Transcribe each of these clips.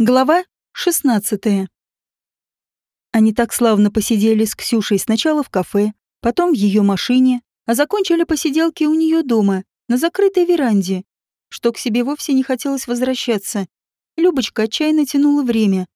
Глава 16. Они так славно посидели с Ксюшей сначала в кафе, потом в ее машине, а закончили посиделки у нее дома, на закрытой веранде, что к себе вовсе не хотелось возвращаться. Любочка отчаянно тянула время.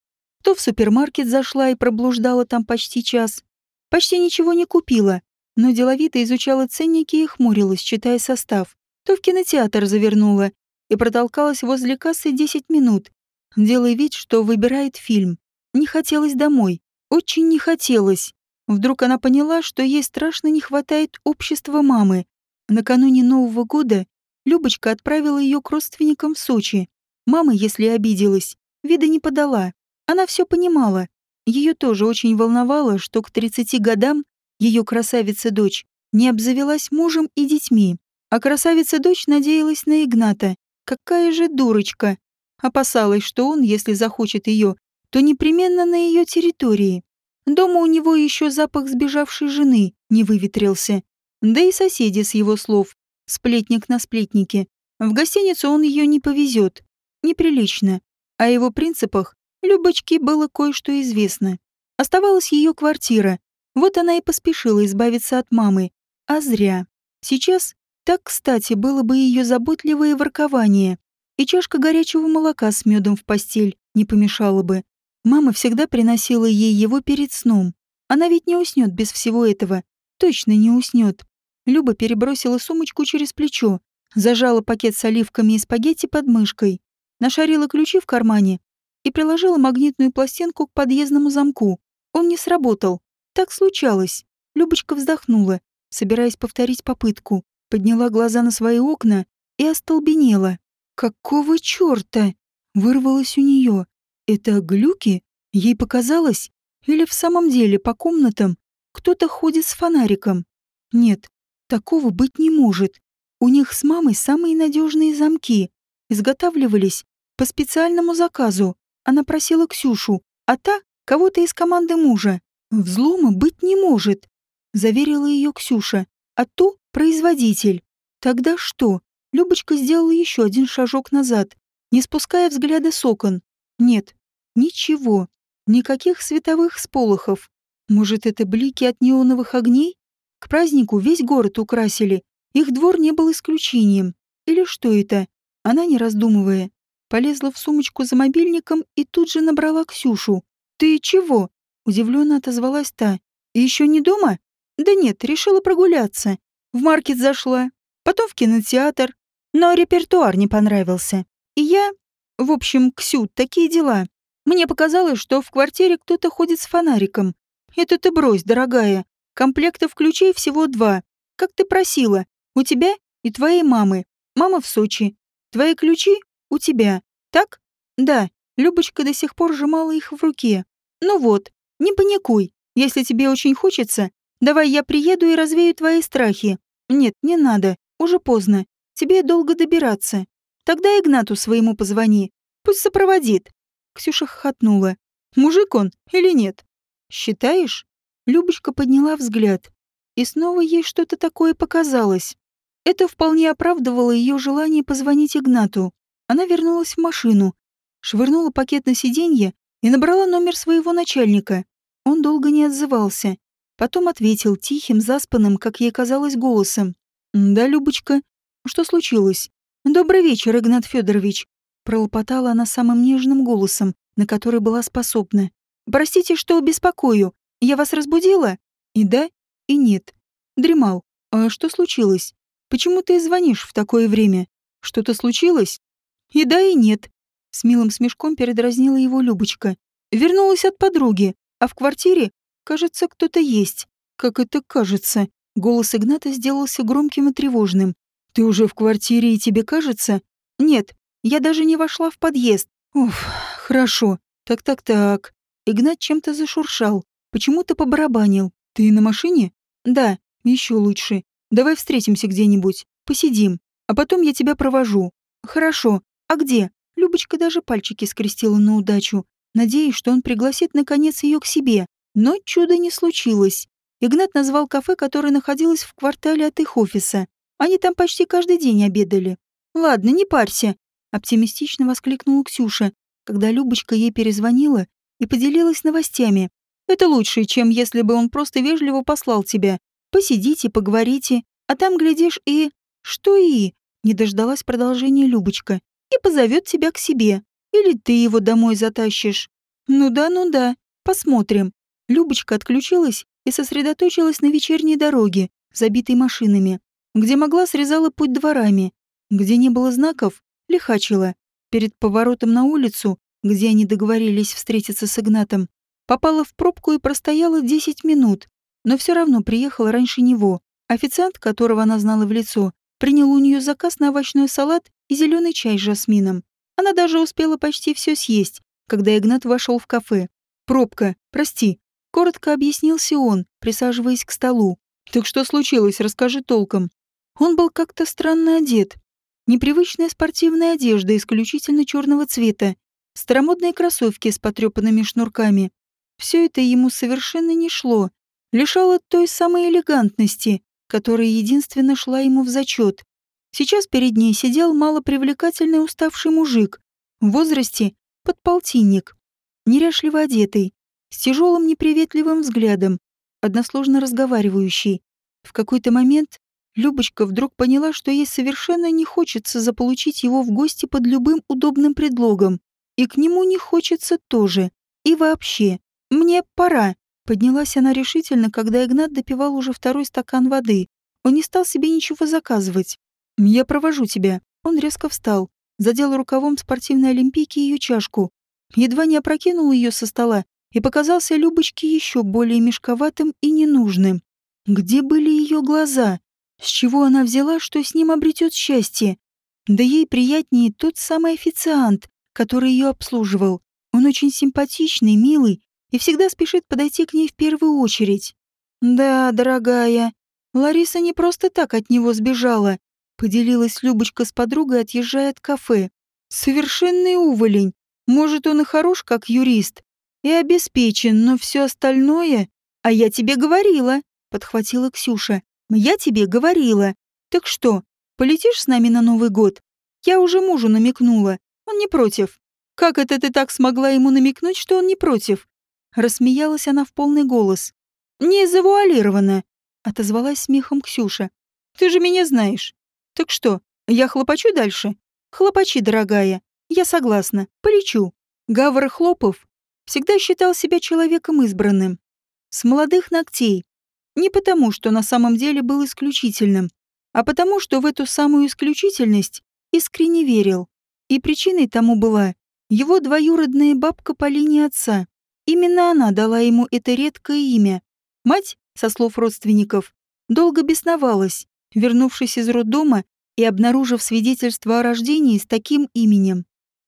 То в супермаркет зашла и проблуждала там почти час. Почти ничего не купила, но деловито изучала ценники и хмурилась, читая состав. То в кинотеатр завернула и протолкалась возле кассы 10 минут, делая вид, что выбирает фильм. Не хотелось домой. Очень не хотелось. Вдруг она поняла, что ей страшно не хватает общества мамы. Накануне Нового года Любочка отправила ее к родственникам в Сочи. Мама, если обиделась, вида не подала. Она все понимала. Ее тоже очень волновало, что к 30 годам ее красавица-дочь не обзавелась мужем и детьми. А красавица-дочь надеялась на Игната. Какая же дурочка. Опасалась, что он, если захочет ее, то непременно на ее территории. Дома у него еще запах сбежавшей жены не выветрился. Да и соседи с его слов. Сплетник на сплетнике. В гостиницу он ее не повезет. Неприлично. О его принципах Любочке было кое-что известно. Оставалась ее квартира. Вот она и поспешила избавиться от мамы. А зря. Сейчас так кстати было бы ее заботливое воркование и чашка горячего молока с медом в постель не помешала бы. Мама всегда приносила ей его перед сном. Она ведь не уснет без всего этого. Точно не уснет. Люба перебросила сумочку через плечо, зажала пакет с оливками и спагетти под мышкой, нашарила ключи в кармане и приложила магнитную пластинку к подъездному замку. Он не сработал. Так случалось. Любочка вздохнула, собираясь повторить попытку, подняла глаза на свои окна и остолбенела. Какого чёрта? Вырвалось у неё. Это глюки? Ей показалось? Или в самом деле по комнатам кто-то ходит с фонариком? Нет, такого быть не может. У них с мамой самые надежные замки. Изготавливались по специальному заказу. Она просила Ксюшу, а та — кого-то из команды мужа. Взлома быть не может, заверила ее Ксюша. А то — производитель. Тогда что? Любочка сделала еще один шажок назад, не спуская взгляда с окон. Нет, ничего, никаких световых сполохов. Может, это блики от неоновых огней? К празднику весь город украсили, их двор не был исключением. Или что это? Она, не раздумывая, полезла в сумочку за мобильником и тут же набрала Ксюшу. «Ты чего?» — удивленно отозвалась та. «Еще не дома?» «Да нет, решила прогуляться. В маркет зашла, потом в кинотеатр, но репертуар не понравился. И я... В общем, Ксю, такие дела. Мне показалось, что в квартире кто-то ходит с фонариком. Это ты брось, дорогая. Комплектов ключей всего два. Как ты просила. У тебя и твоей мамы. Мама в Сочи. Твои ключи у тебя. Так? Да. Любочка до сих пор сжимала их в руке. Ну вот, не паникуй. Если тебе очень хочется, давай я приеду и развею твои страхи. Нет, не надо. Уже поздно. Тебе долго добираться. Тогда Игнату своему позвони. Пусть сопроводит». Ксюша хохотнула. «Мужик он или нет?» «Считаешь?» Любочка подняла взгляд. И снова ей что-то такое показалось. Это вполне оправдывало ее желание позвонить Игнату. Она вернулась в машину, швырнула пакет на сиденье и набрала номер своего начальника. Он долго не отзывался. Потом ответил тихим, заспанным, как ей казалось, голосом. «Да, Любочка, что случилось? Добрый вечер, Игнат Федорович, пролопотала она самым нежным голосом, на который была способна. Простите, что беспокою. Я вас разбудила? И да, и нет. Дремал. А что случилось? Почему ты звонишь в такое время? Что-то случилось? И да, и нет. С милым смешком передразнила его Любочка. Вернулась от подруги, а в квартире, кажется, кто-то есть. Как это кажется? Голос Игната сделался громким и тревожным. Ты уже в квартире и тебе кажется? Нет, я даже не вошла в подъезд. Уф, хорошо. Так-так-так. Игнат чем-то зашуршал. Почему-то побарабанил. Ты на машине? Да, еще лучше. Давай встретимся где-нибудь. Посидим. А потом я тебя провожу. Хорошо. А где? Любочка даже пальчики скрестила на удачу, надеясь, что он пригласит наконец ее к себе. Но чуда не случилось. Игнат назвал кафе, которое находилось в квартале от их офиса. Они там почти каждый день обедали. Ладно, не парься, оптимистично воскликнула Ксюша. когда Любочка ей перезвонила и поделилась новостями. Это лучше, чем если бы он просто вежливо послал тебя. Посидите, поговорите, а там, глядишь, и... Что и? Не дождалась продолжения Любочка. И позовет тебя к себе. Или ты его домой затащишь. Ну да, ну да. Посмотрим. Любочка отключилась и сосредоточилась на вечерней дороге, забитой машинами. Где могла, срезала путь дворами. Где не было знаков, лихачила. Перед поворотом на улицу, где они договорились встретиться с Игнатом, попала в пробку и простояла 10 минут, но все равно приехала раньше него. Официант, которого она знала в лицо, принял у нее заказ на овощной салат и зеленый чай с жасмином. Она даже успела почти все съесть, когда Игнат вошел в кафе. «Пробка, прости», — коротко объяснился он, присаживаясь к столу. «Так что случилось, расскажи толком». Он был как-то странно одет. Непривычная спортивная одежда исключительно черного цвета, старомодные кроссовки с потрепанными шнурками. Все это ему совершенно не шло, лишало той самой элегантности, которая единственно шла ему в зачет. Сейчас перед ней сидел малопривлекательный уставший мужик, в возрасте подполтинник, неряшливо одетый, с тяжелым неприветливым взглядом, односложно разговаривающий. В какой-то момент Любочка вдруг поняла, что ей совершенно не хочется заполучить его в гости под любым удобным предлогом. И к нему не хочется тоже. И вообще, мне пора. Поднялась она решительно, когда Игнат допивал уже второй стакан воды. Он не стал себе ничего заказывать. «Я провожу тебя». Он резко встал, задел рукавом спортивной олимпийки ее чашку, едва не опрокинул ее со стола и показался Любочке еще более мешковатым и ненужным. Где были ее глаза? С чего она взяла, что с ним обретет счастье? Да ей приятнее тот самый официант, который ее обслуживал. Он очень симпатичный, милый и всегда спешит подойти к ней в первую очередь. «Да, дорогая, Лариса не просто так от него сбежала», поделилась Любочка с подругой, отъезжая от кафе. «Совершенный уволень. Может, он и хорош, как юрист, и обеспечен, но все остальное... А я тебе говорила», — подхватила Ксюша. Я тебе говорила. Так что, полетишь с нами на Новый год? Я уже мужу намекнула. Он не против. Как это ты так смогла ему намекнуть, что он не против? Рассмеялась она в полный голос. Не завуалировано, отозвалась смехом Ксюша. Ты же меня знаешь. Так что, я хлопочу дальше? Хлопочи, дорогая. Я согласна. Полечу. Гавр Хлопов всегда считал себя человеком избранным. С молодых ногтей, не потому, что на самом деле был исключительным, а потому, что в эту самую исключительность искренне верил. И причиной тому была его двоюродная бабка по линии отца. Именно она дала ему это редкое имя. Мать, со слов родственников, долго бесновалась, вернувшись из роддома и обнаружив свидетельство о рождении с таким именем.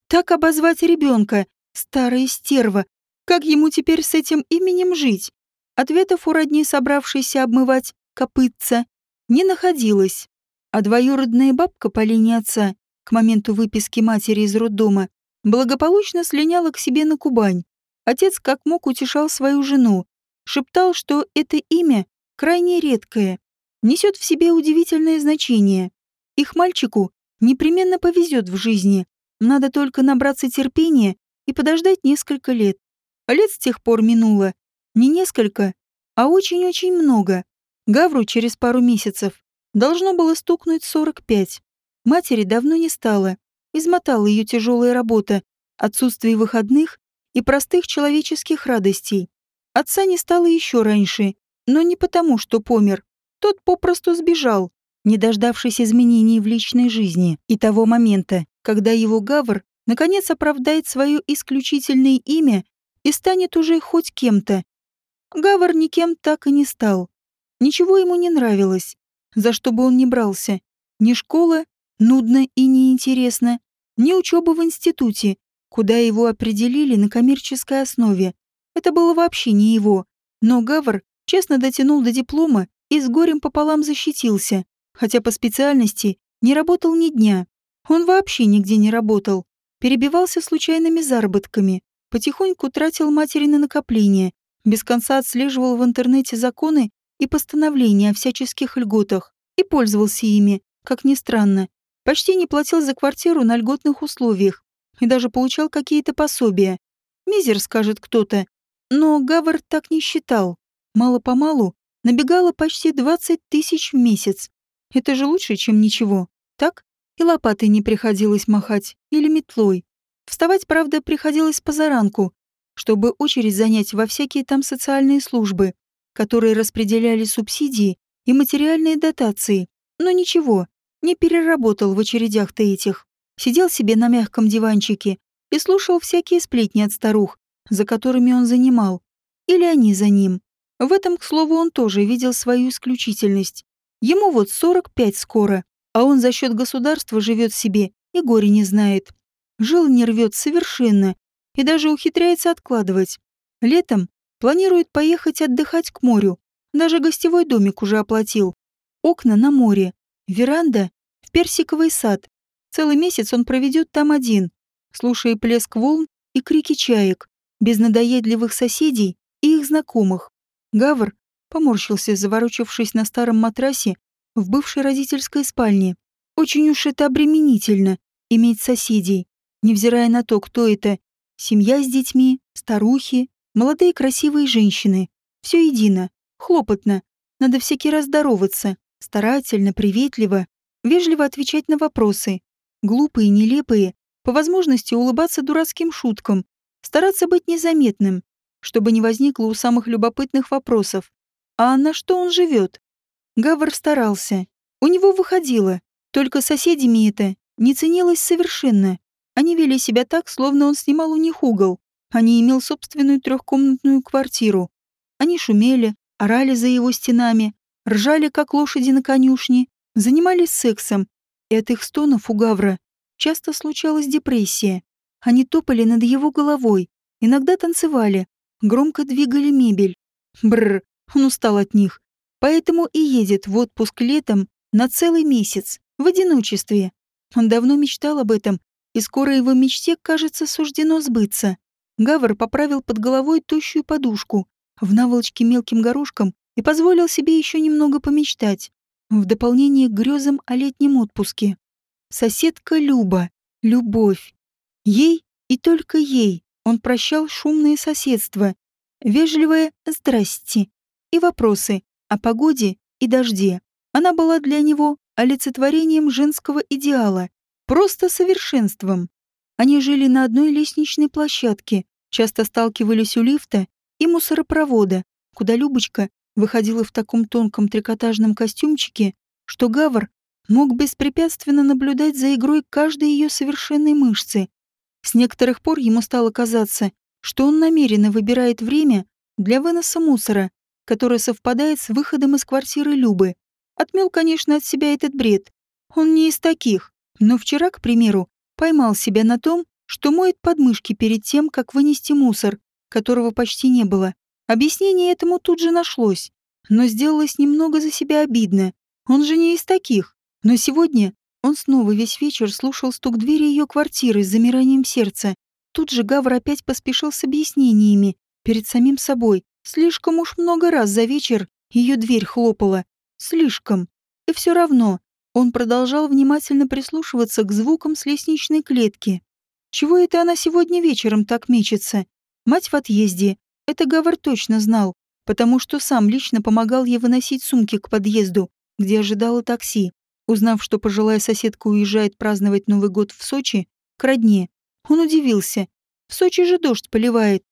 Так обозвать ребенка, старая стерва, как ему теперь с этим именем жить? Ответов у родни, собравшейся обмывать копытца, не находилось, а двоюродная бабка по линии отца к моменту выписки матери из роддома благополучно слиняла к себе на Кубань. Отец как мог утешал свою жену, шептал, что это имя крайне редкое, несет в себе удивительное значение. Их мальчику непременно повезет в жизни, надо только набраться терпения и подождать несколько лет. А лет с тех пор минуло, не несколько, а очень-очень много. Гавру через пару месяцев должно было стукнуть 45. Матери давно не стало. Измотала ее тяжелая работа, отсутствие выходных и простых человеческих радостей. Отца не стало еще раньше, но не потому, что помер. Тот попросту сбежал, не дождавшись изменений в личной жизни и того момента, когда его Гавр наконец оправдает свое исключительное имя и станет уже хоть кем-то, Гавар никем так и не стал. Ничего ему не нравилось, за что бы он ни брался. Ни школа, нудно и неинтересно, ни учеба в институте, куда его определили на коммерческой основе. Это было вообще не его. Но Гавар честно дотянул до диплома и с горем пополам защитился, хотя по специальности не работал ни дня. Он вообще нигде не работал, перебивался случайными заработками, потихоньку тратил матери на накопления, без конца отслеживал в интернете законы и постановления о всяческих льготах и пользовался ими, как ни странно. Почти не платил за квартиру на льготных условиях. и даже получал какие-то пособия. Мизер, скажет кто-то. Но Гавар так не считал. Мало-помалу набегало почти 20 тысяч в месяц. Это же лучше, чем ничего, так? И лопатой не приходилось махать, или метлой. Вставать, правда, приходилось позаранку, чтобы очередь занять во всякие там социальные службы, которые распределяли субсидии и материальные дотации. Но ничего, не переработал в очередях-то этих. Сидел себе на мягком диванчике и слушал всякие сплетни от старух, за которыми он занимал. Или они за ним. В этом, к слову, он тоже видел свою исключительность. Ему вот 45 скоро, а он за счет государства живет себе и горе не знает. Жил не рвет совершенно и даже ухитряется откладывать. Летом планирует поехать отдыхать к морю. Даже гостевой домик уже оплатил. Окна на море, веранда в персиковый сад. Целый месяц он проведет там один, слушая плеск волн и крики чаек, без надоедливых соседей и их знакомых. Гавр поморщился, заворочившись на старом матрасе в бывшей родительской спальне. Очень уж это обременительно — иметь соседей, невзирая на то, кто это — семья с детьми, старухи, молодые красивые женщины. Все едино, хлопотно, надо всякий раз здороваться, старательно, приветливо, вежливо отвечать на вопросы, глупые, нелепые, по возможности улыбаться дурацким шуткам, стараться быть незаметным, чтобы не возникло у самых любопытных вопросов. А на что он живет? Гавр старался. У него выходило. Только соседями это не ценилось совершенно. Они вели себя так, словно он снимал у них угол, а не имел собственную трехкомнатную квартиру. Они шумели, орали за его стенами, ржали, как лошади на конюшне, занимались сексом, и от их стонов у Гавра часто случалась депрессия. Они топали над его головой, иногда танцевали, громко двигали мебель. Бррр, он устал от них. Поэтому и едет в отпуск летом на целый месяц, в одиночестве. Он давно мечтал об этом, и скоро его мечте, кажется, суждено сбыться. Гавр поправил под головой тощую подушку, в наволочке мелким горошком и позволил себе еще немного помечтать, в дополнение к грезам о летнем отпуске. Соседка Люба, любовь. Ей и только ей он прощал шумное соседство, вежливое «здрасте» и вопросы о погоде и дожде. Она была для него олицетворением женского идеала, просто совершенством. Они жили на одной лестничной площадке, часто сталкивались у лифта и мусоропровода, куда Любочка выходила в таком тонком трикотажном костюмчике, что Гавр мог беспрепятственно наблюдать за игрой каждой ее совершенной мышцы. С некоторых пор ему стало казаться, что он намеренно выбирает время для выноса мусора, которое совпадает с выходом из квартиры Любы. Отмел, конечно, от себя этот бред. Он не из таких. Но вчера, к примеру, поймал себя на том, что моет подмышки перед тем, как вынести мусор, которого почти не было. Объяснение этому тут же нашлось, но сделалось немного за себя обидно. Он же не из таких. Но сегодня он снова весь вечер слушал стук двери ее квартиры с замиранием сердца. Тут же Гавр опять поспешил с объяснениями перед самим собой. Слишком уж много раз за вечер ее дверь хлопала. Слишком. И все равно он продолжал внимательно прислушиваться к звукам с лестничной клетки. Чего это она сегодня вечером так мечется? Мать в отъезде. Это Гавр точно знал, потому что сам лично помогал ей выносить сумки к подъезду, где ожидало такси. Узнав, что пожилая соседка уезжает праздновать Новый год в Сочи, к родне, он удивился. В Сочи же дождь поливает.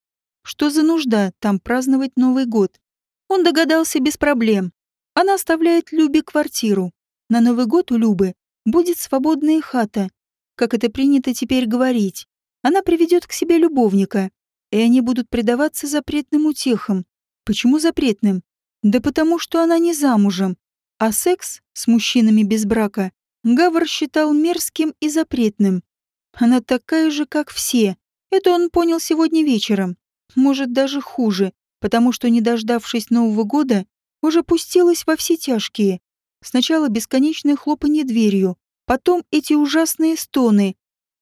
Что за нужда там праздновать Новый год? Он догадался без проблем. Она оставляет Любе квартиру. На Новый год у Любы будет свободная хата, как это принято теперь говорить. Она приведет к себе любовника, и они будут предаваться запретным утехам. Почему запретным? Да потому что она не замужем, а секс с мужчинами без брака Гавр считал мерзким и запретным. Она такая же, как все. Это он понял сегодня вечером. Может, даже хуже, потому что, не дождавшись Нового года, уже пустилась во все тяжкие. Сначала бесконечное хлопанье дверью, потом эти ужасные стоны.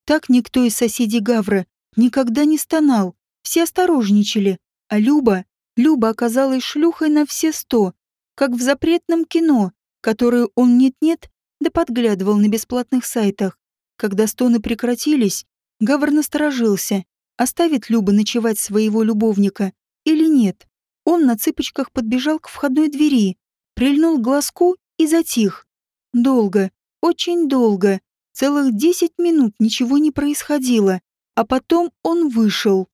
Так никто из соседей Гавра никогда не стонал. Все осторожничали. А Люба, Люба оказалась шлюхой на все сто как в запретном кино, которое он нет-нет, да подглядывал на бесплатных сайтах. Когда стоны прекратились, Гавр насторожился, оставит Люба ночевать своего любовника или нет. Он на цыпочках подбежал к входной двери, прильнул к глазку и затих. Долго, очень долго, целых десять минут ничего не происходило, а потом он вышел.